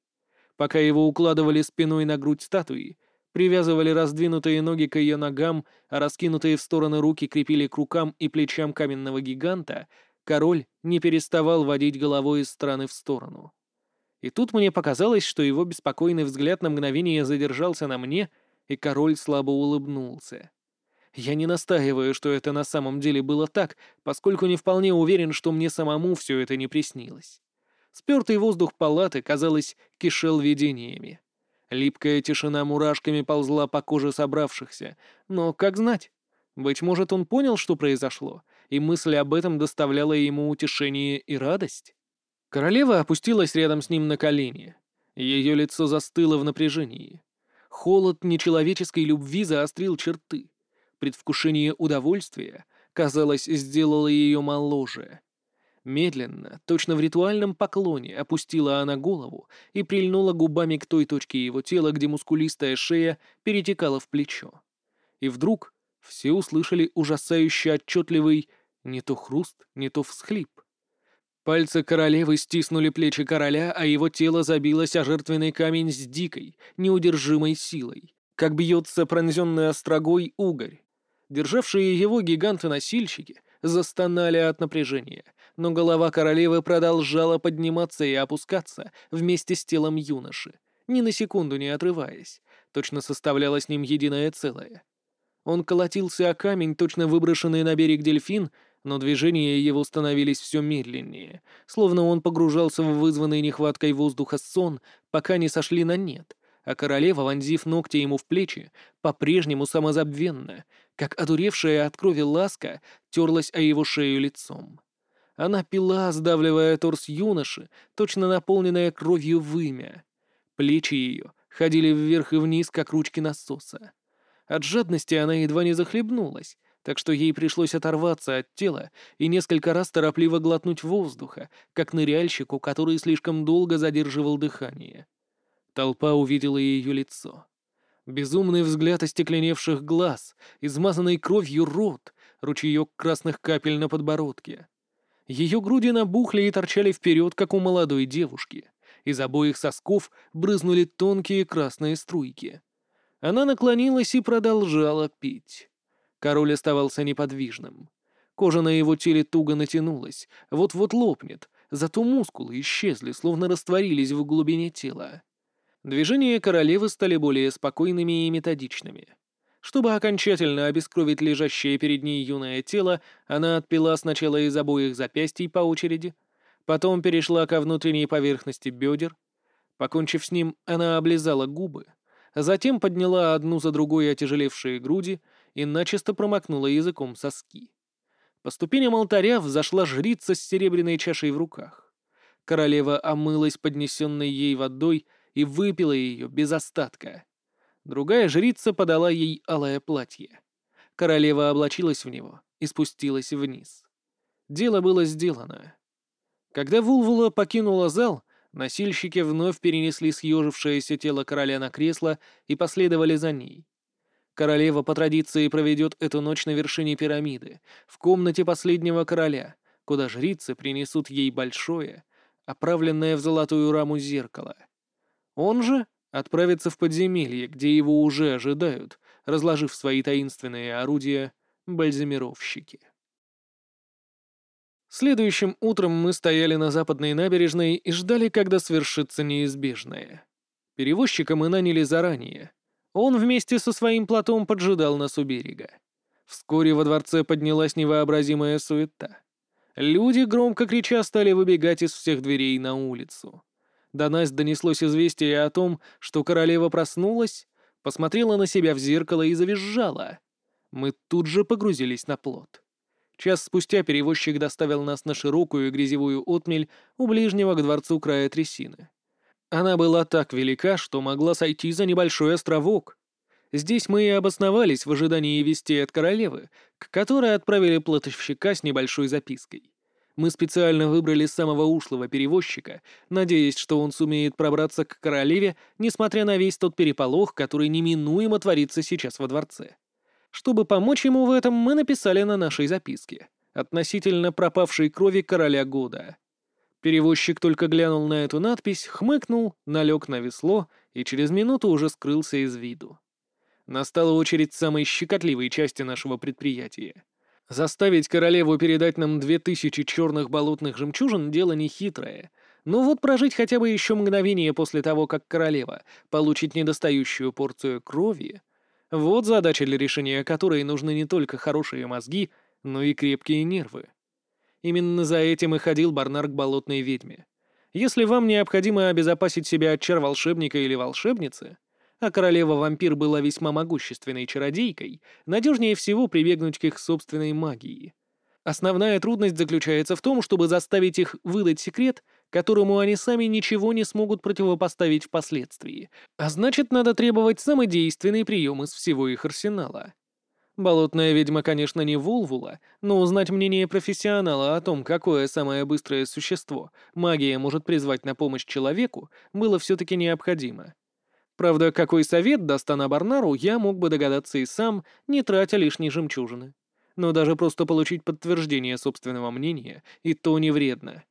Пока его укладывали спиной на грудь статуи, привязывали раздвинутые ноги к ее ногам, а раскинутые в стороны руки крепили к рукам и плечам каменного гиганта, король не переставал водить головой из стороны в сторону. И тут мне показалось, что его беспокойный взгляд на мгновение задержался на мне, и король слабо улыбнулся. Я не настаиваю, что это на самом деле было так, поскольку не вполне уверен, что мне самому все это не приснилось. Спертый воздух палаты, казалось, кишел видениями. Липкая тишина мурашками ползла по коже собравшихся, но как знать? Быть может, он понял, что произошло, и мысль об этом доставляла ему утешение и радость? Королева опустилась рядом с ним на колени. Ее лицо застыло в напряжении. Холод нечеловеческой любви заострил черты. Предвкушение удовольствия, казалось, сделало ее моложе. Медленно, точно в ритуальном поклоне, опустила она голову и прильнула губами к той точке его тела, где мускулистая шея перетекала в плечо. И вдруг все услышали ужасающе отчетливый не то хруст, не то всхлип. Пальцы королевы стиснули плечи короля, а его тело забилось о жертвенный камень с дикой, неудержимой силой, как бьется пронзенный острогой угорь. Державшие его гиганты-носильщики застонали от напряжения, но голова королевы продолжала подниматься и опускаться вместе с телом юноши, ни на секунду не отрываясь, точно составляла с ним единое целое. Он колотился о камень, точно выброшенный на берег дельфин, но движения его становились все медленнее, словно он погружался в вызванный нехваткой воздуха сон, пока не сошли на нет, а королева, вонзив ногти ему в плечи, по-прежнему самозабвенно, как одуревшая от крови ласка, терлась о его шею лицом. Она пила, сдавливая торс юноши, точно наполненная кровью вымя. Плечи ее ходили вверх и вниз, как ручки насоса. От жадности она едва не захлебнулась, так что ей пришлось оторваться от тела и несколько раз торопливо глотнуть воздуха, как ныряльщику, который слишком долго задерживал дыхание. Толпа увидела ее лицо. Безумный взгляд остекленевших глаз, измазанный кровью рот, ручеек красных капель на подбородке. Ее груди набухли и торчали вперед, как у молодой девушки. Из обоих сосков брызнули тонкие красные струйки. Она наклонилась и продолжала пить. Король оставался неподвижным. Кожа на его теле туго натянулась, вот-вот лопнет, зато мускулы исчезли, словно растворились в глубине тела. Движения королевы стали более спокойными и методичными. Чтобы окончательно обескровить лежащее перед ней юное тело, она отпила сначала из обоих запястий по очереди, потом перешла ко внутренней поверхности бедер. Покончив с ним, она облизала губы, затем подняла одну за другой отяжелевшие груди и начисто промокнула языком соски. По ступеням алтаря взошла жрица с серебряной чашей в руках. Королева омылась поднесенной ей водой и выпила ее без остатка. Другая жрица подала ей алое платье. Королева облачилась в него и спустилась вниз. Дело было сделано. Когда Вулвула покинула зал, носильщики вновь перенесли съежившееся тело короля на кресло и последовали за ней. Королева по традиции проведет эту ночь на вершине пирамиды, в комнате последнего короля, куда жрицы принесут ей большое, оправленное в золотую раму зеркало. Он же отправится в подземелье, где его уже ожидают, разложив свои таинственные орудия бальзамировщики. Следующим утром мы стояли на западной набережной и ждали, когда свершится неизбежное. Перевозчика мы наняли заранее. Он вместе со своим плотом поджидал нас у берега. Вскоре во дворце поднялась невообразимая суета. Люди, громко крича, стали выбегать из всех дверей на улицу. До нас донеслось известие о том, что королева проснулась, посмотрела на себя в зеркало и завизжала. Мы тут же погрузились на плот. Час спустя перевозчик доставил нас на широкую грязевую отмель у ближнего к дворцу края трясины. Она была так велика, что могла сойти за небольшой островок. Здесь мы и обосновались в ожидании вести от королевы, к которой отправили платовщика с небольшой запиской. Мы специально выбрали самого ушлого перевозчика, надеясь, что он сумеет пробраться к королеве, несмотря на весь тот переполох, который неминуемо творится сейчас во дворце. Чтобы помочь ему в этом, мы написали на нашей записке относительно пропавшей крови короля года. Перевозчик только глянул на эту надпись, хмыкнул, налег на весло и через минуту уже скрылся из виду. Настала очередь самой щекотливой части нашего предприятия. Заставить королеву передать нам две тысячи черных болотных жемчужин — дело нехитрое. Но вот прожить хотя бы еще мгновение после того, как королева получит недостающую порцию крови — вот задача, для решения которой нужны не только хорошие мозги, но и крепкие нервы. Именно за этим и ходил Барнар к болотной ведьме. Если вам необходимо обезопасить себя от чар волшебника или волшебницы, а королева-вампир была весьма могущественной чародейкой, надежнее всего прибегнуть к их собственной магии. Основная трудность заключается в том, чтобы заставить их выдать секрет, которому они сами ничего не смогут противопоставить впоследствии. А значит, надо требовать самый действенный прием из всего их арсенала. Болотная ведьма, конечно, не Вулвула, но узнать мнение профессионала о том, какое самое быстрое существо магия может призвать на помощь человеку, было все-таки необходимо. Правда, какой совет даст она Барнару, я мог бы догадаться и сам, не тратя лишней жемчужины но даже просто получить подтверждение собственного мнения и то не вредно.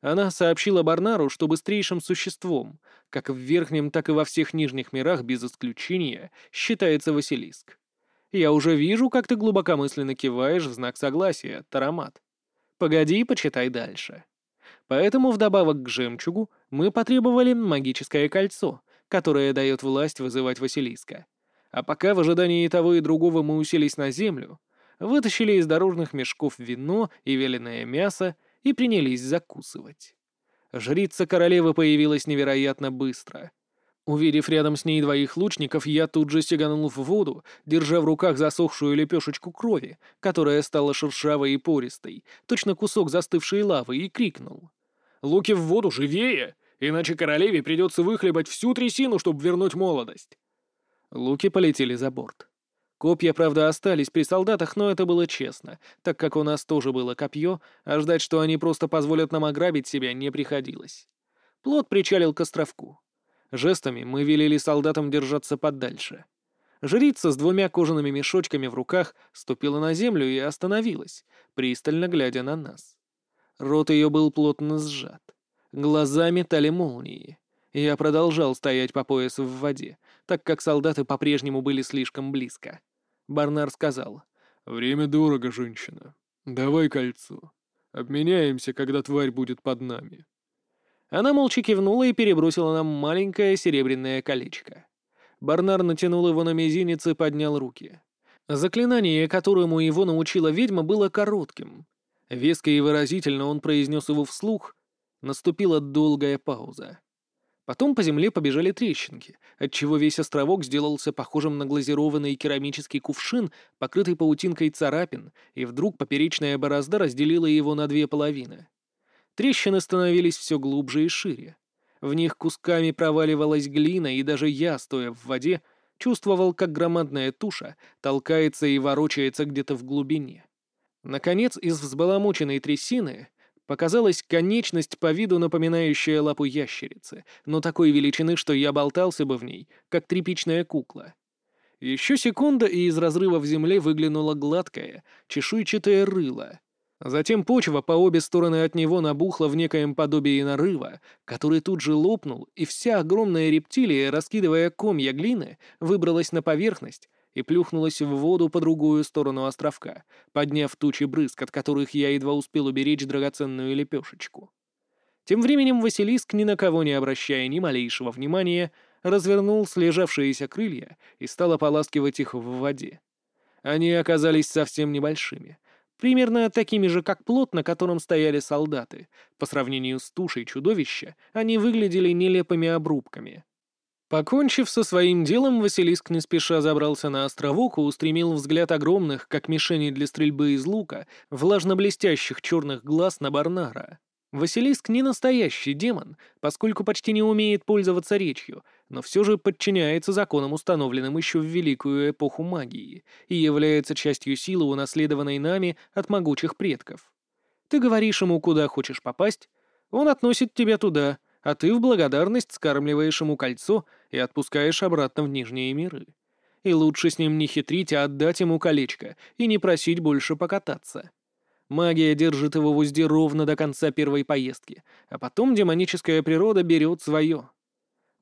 Она сообщила Барнару, что быстрейшим существом, как в верхнем, так и во всех нижних мирах без исключения, считается Василиск. Я уже вижу, как ты глубокомысленно киваешь в знак согласия, Тарамат. Погоди, почитай дальше. Поэтому вдобавок к жемчугу мы потребовали магическое кольцо, которое дает власть вызывать Василиска. А пока в ожидании того и другого мы уселись на землю, вытащили из дорожных мешков вино и веленое мясо и принялись закусывать. Жрица королевы появилась невероятно быстро. Увидев рядом с ней двоих лучников, я тут же сиганул в воду, держа в руках засохшую лепешечку крови, которая стала шершавой и пористой, точно кусок застывшей лавы, и крикнул. «Луки в воду живее! Иначе королеве придется выхлебать всю трясину, чтобы вернуть молодость!» Луки полетели за борт. Копья, правда, остались при солдатах, но это было честно, так как у нас тоже было копье, а ждать, что они просто позволят нам ограбить себя, не приходилось. Плот причалил к островку. Жестами мы велели солдатам держаться подальше. Жрица с двумя кожаными мешочками в руках ступила на землю и остановилась, пристально глядя на нас. Рот ее был плотно сжат. Глаза метали молнии. Я продолжал стоять по пояс в воде, так как солдаты по-прежнему были слишком близко. Барнар сказал. «Время дорого, женщина. Давай кольцо. Обменяемся, когда тварь будет под нами». Она молча кивнула и перебросила нам маленькое серебряное колечко. Барнар натянул его на мизинец и поднял руки. Заклинание, которому его научила ведьма, было коротким. Веско и выразительно он произнес его вслух. Наступила долгая пауза. Потом по земле побежали трещинки, отчего весь островок сделался похожим на глазированный керамический кувшин, покрытый паутинкой царапин, и вдруг поперечная борозда разделила его на две половины. Трещины становились все глубже и шире. В них кусками проваливалась глина, и даже я, стоя в воде, чувствовал, как громадная туша толкается и ворочается где-то в глубине. Наконец, из взбаламученной трясины показалась конечность по виду напоминающая лапу ящерицы, но такой величины, что я болтался бы в ней, как тряпичная кукла. Еще секунда, и из разрыва в земле выглянуло гладкое, чешуйчатое рыло — Затем почва по обе стороны от него набухла в некоем подобии нарыва, который тут же лопнул, и вся огромная рептилия, раскидывая комья глины, выбралась на поверхность и плюхнулась в воду по другую сторону островка, подняв тучи брызг, от которых я едва успел уберечь драгоценную лепешечку. Тем временем Василиск, ни на кого не обращая ни малейшего внимания, развернул слежавшиеся крылья и стал ополаскивать их в воде. Они оказались совсем небольшими — Примерно такими же, как плот, на котором стояли солдаты. По сравнению с тушей чудовища, они выглядели нелепыми обрубками. Покончив со своим делом, Василиск не спеша забрался на островок и устремил взгляд огромных, как мишени для стрельбы из лука, влажно-блестящих черных глаз на Барнара. Василиск не настоящий демон, поскольку почти не умеет пользоваться речью, но все же подчиняется законам, установленным еще в великую эпоху магии, и является частью силы, унаследованной нами от могучих предков. Ты говоришь ему, куда хочешь попасть, он относит тебя туда, а ты в благодарность скармливаешь ему кольцо и отпускаешь обратно в Нижние миры. И лучше с ним не хитрить, а отдать ему колечко и не просить больше покататься. Магия держит его в узде ровно до конца первой поездки, а потом демоническая природа берет свое.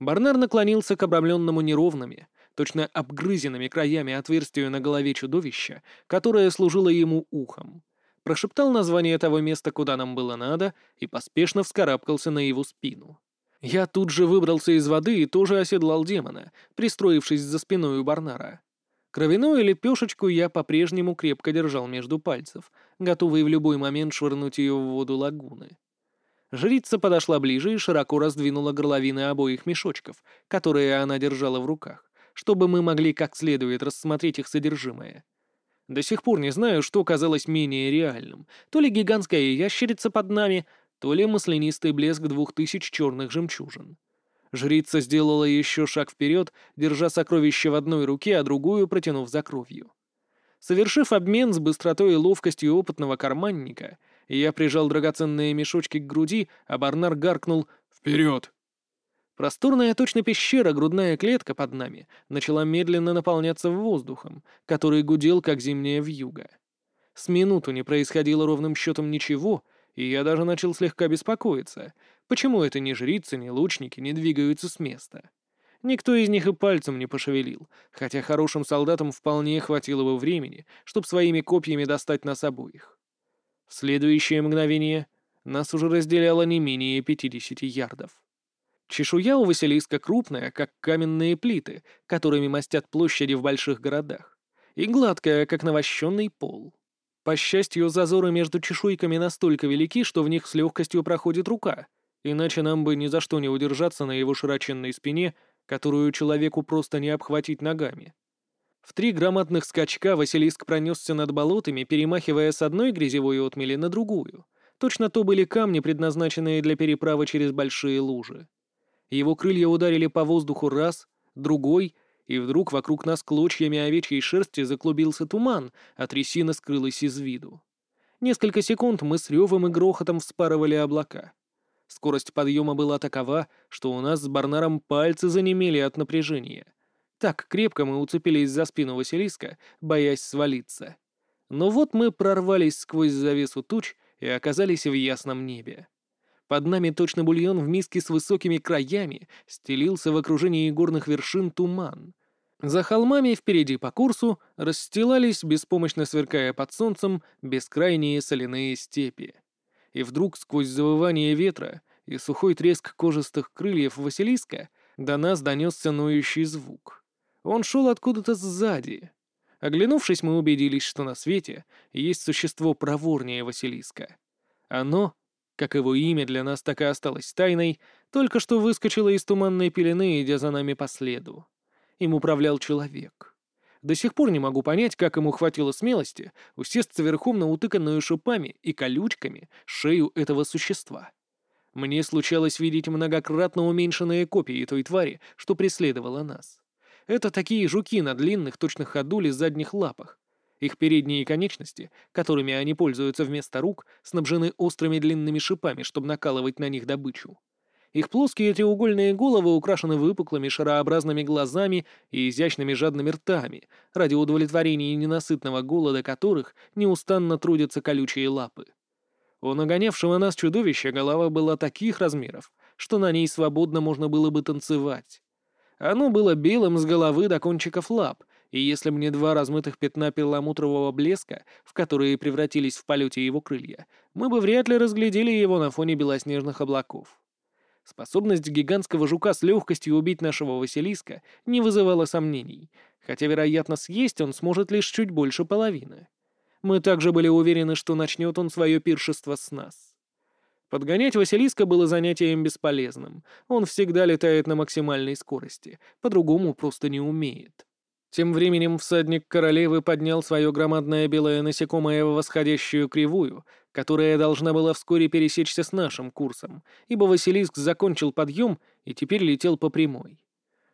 Барнер наклонился к обрамленному неровными, точно обгрызенными краями отверстию на голове чудовища, которое служило ему ухом. Прошептал название того места, куда нам было надо, и поспешно вскарабкался на его спину. Я тут же выбрался из воды и тоже оседлал демона, пристроившись за спиной у Барнара. Кровяную лепешечку я по-прежнему крепко держал между пальцев, готовый в любой момент швырнуть ее в воду лагуны. Жрица подошла ближе и широко раздвинула горловины обоих мешочков, которые она держала в руках, чтобы мы могли как следует рассмотреть их содержимое. До сих пор не знаю, что казалось менее реальным, то ли гигантская ящерица под нами, то ли маслянистый блеск двух тысяч черных жемчужин. Жрица сделала еще шаг вперед, держа сокровище в одной руке, а другую протянув за кровью. Совершив обмен с быстротой и ловкостью опытного карманника, я прижал драгоценные мешочки к груди, а Барнар гаркнул «Вперед!». Просторная точно пещера, грудная клетка под нами, начала медленно наполняться воздухом, который гудел, как зимняя вьюга. С минуту не происходило ровным счетом ничего, и я даже начал слегка беспокоиться, Почему это ни жрицы, ни лучники не двигаются с места? Никто из них и пальцем не пошевелил, хотя хорошим солдатам вполне хватило бы времени, чтобы своими копьями достать нас обоих. В следующее мгновение нас уже разделяло не менее пятидесяти ярдов. Чешуя у Василиска крупная, как каменные плиты, которыми мастят площади в больших городах, и гладкая, как навощенный пол. По счастью, зазоры между чешуйками настолько велики, что в них с легкостью проходит рука — Иначе нам бы ни за что не удержаться на его широченной спине, которую человеку просто не обхватить ногами. В три громадных скачка Василиск пронесся над болотами, перемахивая с одной грязевой отмели на другую. Точно то были камни, предназначенные для переправы через большие лужи. Его крылья ударили по воздуху раз, другой, и вдруг вокруг нас клочьями овечьей шерсти заклубился туман, а трясина скрылась из виду. Несколько секунд мы с ревом и грохотом вспарывали облака. Скорость подъема была такова, что у нас с Барнаром пальцы занемели от напряжения. Так крепко мы уцепились за спину Василиска, боясь свалиться. Но вот мы прорвались сквозь завесу туч и оказались в ясном небе. Под нами точно бульон в миске с высокими краями стелился в окружении горных вершин туман. За холмами впереди по курсу расстилались, беспомощно сверкая под солнцем, бескрайние соляные степи. И вдруг сквозь завывание ветра и сухой треск кожистых крыльев Василиска до нас донесся ноющий звук. Он шел откуда-то сзади. Оглянувшись, мы убедились, что на свете есть существо проворнее Василиска. Оно, как его имя для нас так и осталось тайной, только что выскочило из туманной пелены, идя за нами по следу. Им управлял человек. До сих пор не могу понять, как ему хватило смелости усесться верхом на утыканную шипами и колючками шею этого существа. Мне случалось видеть многократно уменьшенные копии той твари, что преследовала нас. Это такие жуки на длинных, точных ходулей задних лапах. Их передние конечности, которыми они пользуются вместо рук, снабжены острыми длинными шипами, чтобы накалывать на них добычу. Их плоские треугольные головы украшены выпуклыми шарообразными глазами и изящными жадными ртами, ради удовлетворения ненасытного голода которых неустанно трудятся колючие лапы. У нагонявшего нас чудовища голова была таких размеров, что на ней свободно можно было бы танцевать. Оно было белым с головы до кончиков лап, и если мне два размытых пятна перламутрового блеска, в которые превратились в полете его крылья, мы бы вряд ли разглядели его на фоне белоснежных облаков. Способность гигантского жука с легкостью убить нашего Василиска не вызывала сомнений, хотя, вероятно, съесть он сможет лишь чуть больше половины. Мы также были уверены, что начнет он свое пиршество с нас. Подгонять Василиска было занятием бесполезным. Он всегда летает на максимальной скорости, по-другому просто не умеет. Тем временем всадник королевы поднял свое громадное белое насекомое в восходящую кривую, которая должна была вскоре пересечься с нашим курсом, ибо Василиск закончил подъем и теперь летел по прямой.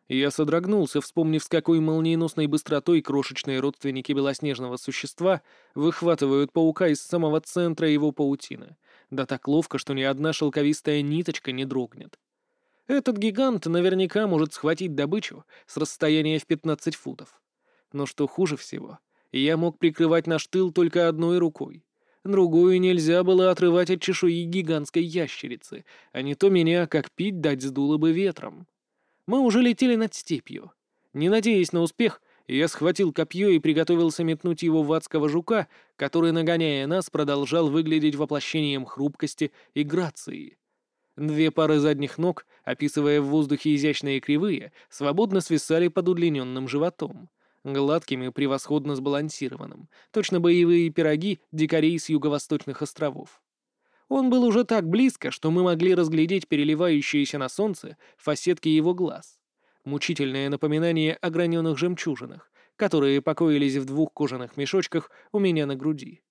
Я содрогнулся, вспомнив, с какой молниеносной быстротой крошечные родственники белоснежного существа выхватывают паука из самого центра его паутины, да так ловко, что ни одна шелковистая ниточка не дрогнет. Этот гигант наверняка может схватить добычу с расстояния в 15 футов. Но что хуже всего, я мог прикрывать наш тыл только одной рукой. Другую нельзя было отрывать от чешуи гигантской ящерицы, а не то меня, как пить, дать сдуло бы ветром. Мы уже летели над степью. Не надеясь на успех, я схватил копье и приготовился метнуть его в адского жука, который, нагоняя нас, продолжал выглядеть воплощением хрупкости и грации. Две пары задних ног, описывая в воздухе изящные кривые, свободно свисали под удлиненным животом, гладким и превосходно сбалансированным, точно боевые пироги дикарей с юго-восточных островов. Он был уже так близко, что мы могли разглядеть переливающиеся на солнце фасетки его глаз. Мучительное напоминание о граненых жемчужинах, которые покоились в двух кожаных мешочках у меня на груди.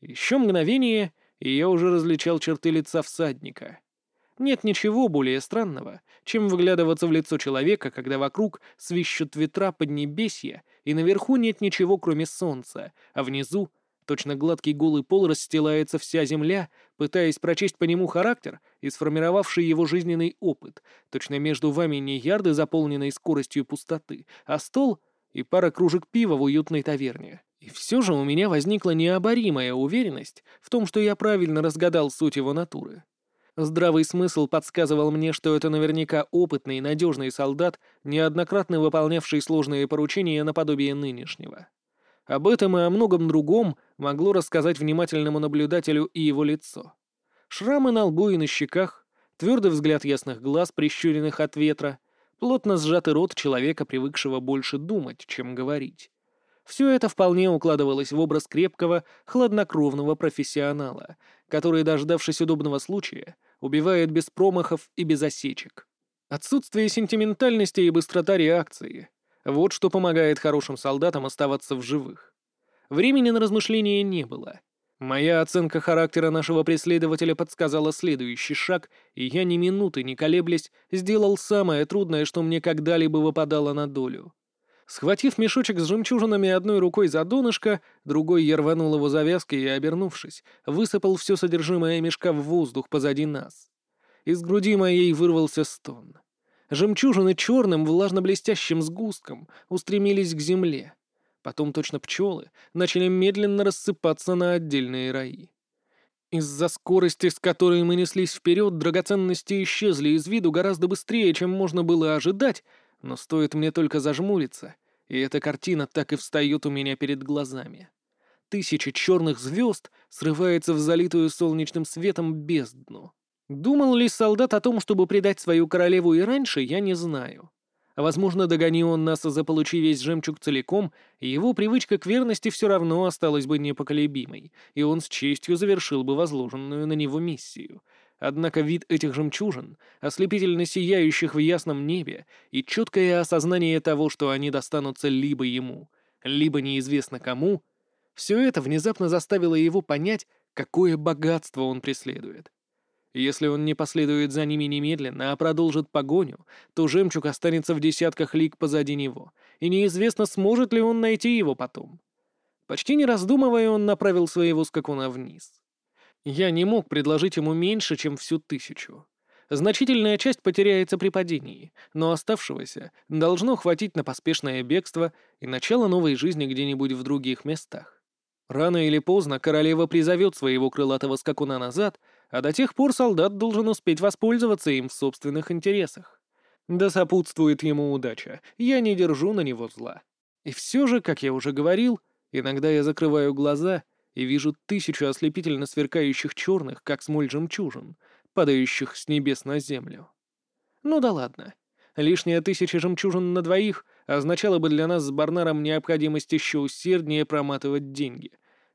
Еще мгновение, и я уже различал черты лица всадника. Нет ничего более странного, чем выглядываться в лицо человека, когда вокруг свищут ветра поднебесья, и наверху нет ничего, кроме солнца, а внизу точно гладкий голый пол расстилается вся земля, пытаясь прочесть по нему характер и сформировавший его жизненный опыт. Точно между вами не ярды, заполненной скоростью пустоты, а стол и пара кружек пива в уютной таверне. И все же у меня возникла необоримая уверенность в том, что я правильно разгадал суть его натуры. Здравый смысл подсказывал мне, что это наверняка опытный и надежный солдат, неоднократно выполнявший сложные поручения наподобие нынешнего. Об этом и о многом другом могло рассказать внимательному наблюдателю и его лицо. Шрамы на лбу и на щеках, твердый взгляд ясных глаз, прищуренных от ветра, плотно сжатый рот человека, привыкшего больше думать, чем говорить. Все это вполне укладывалось в образ крепкого, хладнокровного профессионала, который, дождавшись удобного случая, убивает без промахов и без осечек. Отсутствие сентиментальности и быстрота реакции — вот что помогает хорошим солдатам оставаться в живых. Времени на размышления не было. Моя оценка характера нашего преследователя подсказала следующий шаг, и я ни минуты не колеблясь сделал самое трудное, что мне когда-либо выпадало на долю. Схватив мешочек с жемчужинами одной рукой за донышко, другой я рванул его завязкой и, обернувшись, высыпал все содержимое мешка в воздух позади нас. Из груди моей вырвался стон. Жемчужины черным влажно-блестящим сгустком устремились к земле. Потом точно пчелы начали медленно рассыпаться на отдельные раи. Из-за скорости, с которой мы неслись вперед, драгоценности исчезли из виду гораздо быстрее, чем можно было ожидать, но стоит мне только зажмуриться, и эта картина так и встает у меня перед глазами. Тысячи черных звезд срывается в залитую солнечным светом бездну. Думал ли солдат о том, чтобы предать свою королеву и раньше, я не знаю. Возможно, догони он нас, заполучи весь жемчуг целиком, его привычка к верности все равно осталась бы непоколебимой, и он с честью завершил бы возложенную на него миссию — Однако вид этих жемчужин, ослепительно сияющих в ясном небе, и четкое осознание того, что они достанутся либо ему, либо неизвестно кому, все это внезапно заставило его понять, какое богатство он преследует. Если он не последует за ними немедленно, а продолжит погоню, то жемчуг останется в десятках лиг позади него, и неизвестно, сможет ли он найти его потом. Почти не раздумывая, он направил своего скакуна вниз. Я не мог предложить ему меньше, чем всю тысячу. Значительная часть потеряется при падении, но оставшегося должно хватить на поспешное бегство и начало новой жизни где-нибудь в других местах. Рано или поздно королева призовет своего крылатого скакуна назад, а до тех пор солдат должен успеть воспользоваться им в собственных интересах. Да сопутствует ему удача, я не держу на него зла. И все же, как я уже говорил, иногда я закрываю глаза и вижу тысячу ослепительно сверкающих черных, как смоль жемчужин, падающих с небес на землю. Ну да ладно. Лишняя тысяча жемчужин на двоих означала бы для нас с Барнаром необходимость еще усерднее проматывать деньги,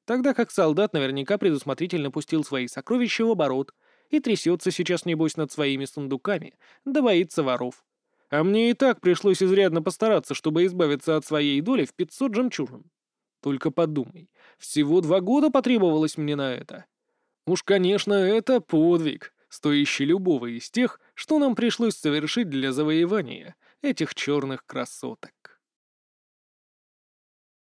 тогда как солдат наверняка предусмотрительно пустил свои сокровища в оборот и трясется сейчас, небось, над своими сундуками, да боится воров. А мне и так пришлось изрядно постараться, чтобы избавиться от своей доли в 500 жемчужин. Только подумай, всего два года потребовалось мне на это. Уж, конечно, это подвиг, стоящий любого из тех, что нам пришлось совершить для завоевания этих черных красоток.